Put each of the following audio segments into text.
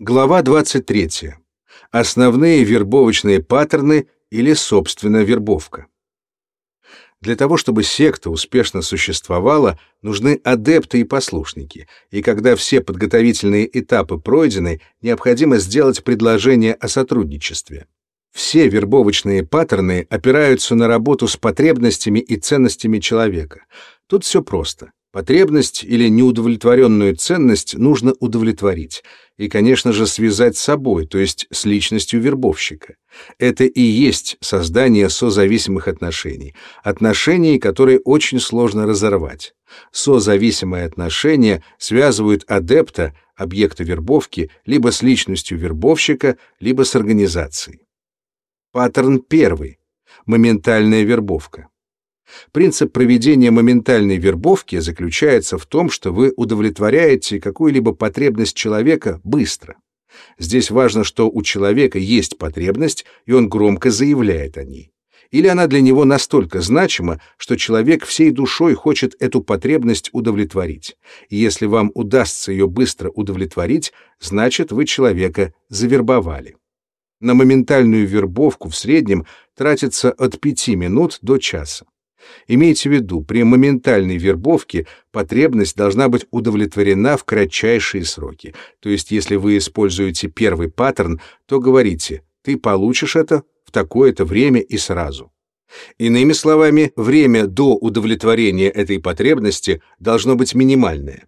Глава 23. Основные вербовочные паттерны или, собственно, вербовка. Для того, чтобы секта успешно существовала, нужны адепты и послушники, и когда все подготовительные этапы пройдены, необходимо сделать предложение о сотрудничестве. Все вербовочные паттерны опираются на работу с потребностями и ценностями человека. Тут все просто. Потребность или неудовлетворенную ценность нужно удовлетворить и, конечно же, связать с собой, то есть с личностью вербовщика. Это и есть создание созависимых отношений, отношений, которые очень сложно разорвать. Созависимые отношения связывают адепта, объекта вербовки, либо с личностью вербовщика, либо с организацией. Паттерн первый. Моментальная вербовка. Принцип проведения моментальной вербовки заключается в том, что вы удовлетворяете какую-либо потребность человека быстро. Здесь важно, что у человека есть потребность, и он громко заявляет о ней. Или она для него настолько значима, что человек всей душой хочет эту потребность удовлетворить. И если вам удастся ее быстро удовлетворить, значит, вы человека завербовали. На моментальную вербовку в среднем тратится от 5 минут до часа. Имейте в виду, при моментальной вербовке потребность должна быть удовлетворена в кратчайшие сроки. То есть, если вы используете первый паттерн, то говорите «ты получишь это в такое-то время и сразу». Иными словами, время до удовлетворения этой потребности должно быть минимальное.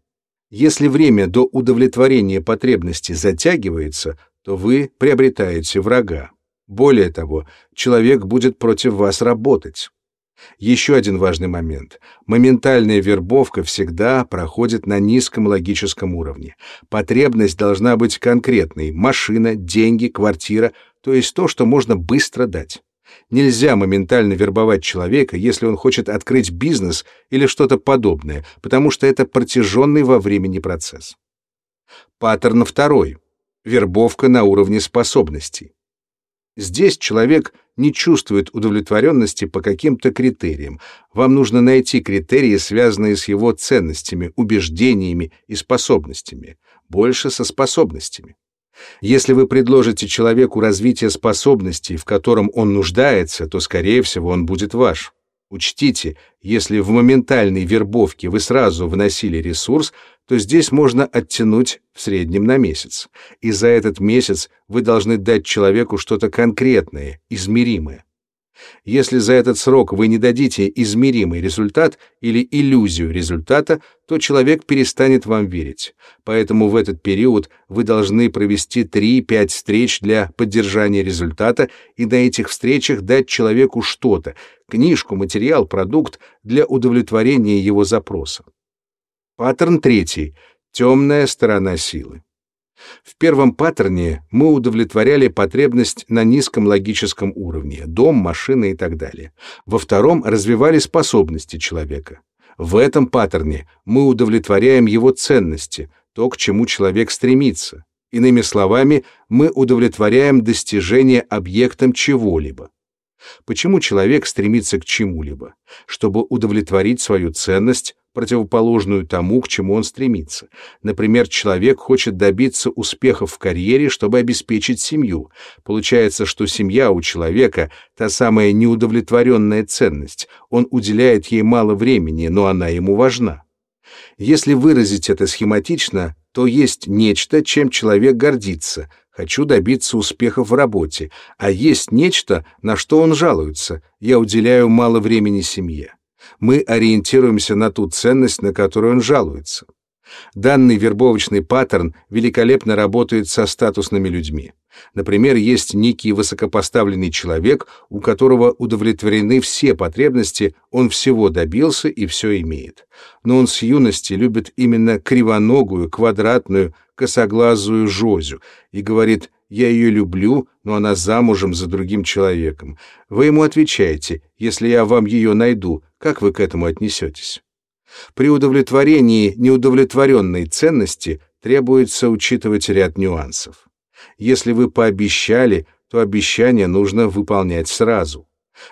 Если время до удовлетворения потребности затягивается, то вы приобретаете врага. Более того, человек будет против вас работать. Еще один важный момент. Моментальная вербовка всегда проходит на низком логическом уровне. Потребность должна быть конкретной – машина, деньги, квартира, то есть то, что можно быстро дать. Нельзя моментально вербовать человека, если он хочет открыть бизнес или что-то подобное, потому что это протяженный во времени процесс. Паттерн второй. Вербовка на уровне способностей. Здесь человек не чувствует удовлетворенности по каким-то критериям. Вам нужно найти критерии, связанные с его ценностями, убеждениями и способностями. Больше со способностями. Если вы предложите человеку развитие способностей, в котором он нуждается, то, скорее всего, он будет ваш. Учтите, если в моментальной вербовке вы сразу вносили ресурс, то здесь можно оттянуть в среднем на месяц. И за этот месяц вы должны дать человеку что-то конкретное, измеримое. Если за этот срок вы не дадите измеримый результат или иллюзию результата, то человек перестанет вам верить. Поэтому в этот период вы должны провести 3-5 встреч для поддержания результата и на этих встречах дать человеку что-то, книжку, материал, продукт для удовлетворения его запроса. Паттерн третий. Темная сторона силы. В первом паттерне мы удовлетворяли потребность на низком логическом уровне – дом, машина и так далее. Во втором развивали способности человека. В этом паттерне мы удовлетворяем его ценности, то, к чему человек стремится. Иными словами, мы удовлетворяем достижение объектом чего-либо. Почему человек стремится к чему-либо? Чтобы удовлетворить свою ценность, противоположную тому, к чему он стремится. Например, человек хочет добиться успехов в карьере, чтобы обеспечить семью. Получается, что семья у человека — та самая неудовлетворенная ценность. Он уделяет ей мало времени, но она ему важна. Если выразить это схематично, то есть нечто, чем человек гордится. Хочу добиться успехов в работе, а есть нечто, на что он жалуется. Я уделяю мало времени семье мы ориентируемся на ту ценность, на которую он жалуется. Данный вербовочный паттерн великолепно работает со статусными людьми. Например, есть некий высокопоставленный человек, у которого удовлетворены все потребности, он всего добился и все имеет. Но он с юности любит именно кривоногую, квадратную, косоглазую Жозю и говорит «я ее люблю, но она замужем за другим человеком». Вы ему отвечаете «если я вам ее найду, как вы к этому отнесетесь? При удовлетворении неудовлетворенной ценности требуется учитывать ряд нюансов. Если вы пообещали, то обещание нужно выполнять сразу.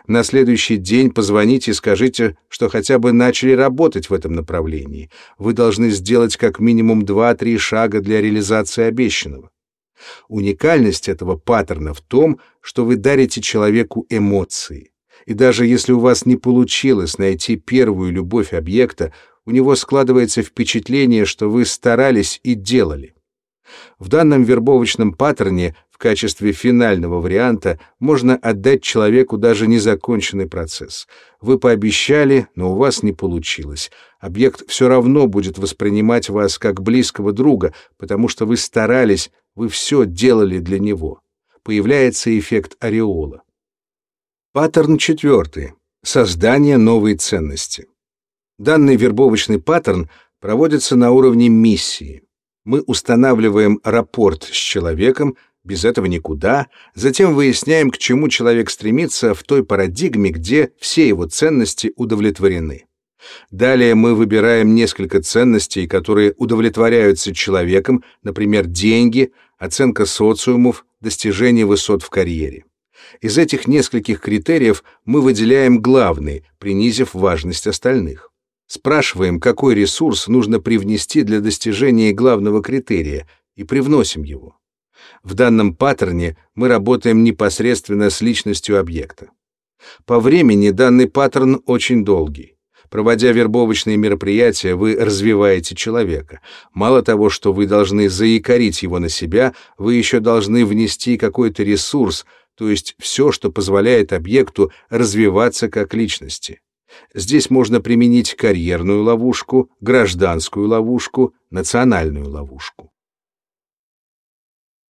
На следующий день позвоните и скажите, что хотя бы начали работать в этом направлении. Вы должны сделать как минимум 2-3 шага для реализации обещанного. Уникальность этого паттерна в том, что вы дарите человеку эмоции. И даже если у вас не получилось найти первую любовь объекта, у него складывается впечатление, что вы старались и делали. В данном вербовочном паттерне в качестве финального варианта можно отдать человеку даже незаконченный процесс. Вы пообещали, но у вас не получилось. Объект все равно будет воспринимать вас как близкого друга, потому что вы старались, вы все делали для него. Появляется эффект ореола. Паттерн четвертый. Создание новой ценности. Данный вербовочный паттерн проводится на уровне миссии. Мы устанавливаем рапорт с человеком, без этого никуда. Затем выясняем, к чему человек стремится в той парадигме, где все его ценности удовлетворены. Далее мы выбираем несколько ценностей, которые удовлетворяются человеком, например, деньги, оценка социумов, достижение высот в карьере. Из этих нескольких критериев мы выделяем главный, принизив важность остальных. Спрашиваем, какой ресурс нужно привнести для достижения главного критерия, и привносим его. В данном паттерне мы работаем непосредственно с личностью объекта. По времени данный паттерн очень долгий. Проводя вербовочные мероприятия, вы развиваете человека. Мало того, что вы должны заикарить его на себя, вы еще должны внести какой-то ресурс, то есть все, что позволяет объекту развиваться как личности. Здесь можно применить карьерную ловушку, гражданскую ловушку, национальную ловушку.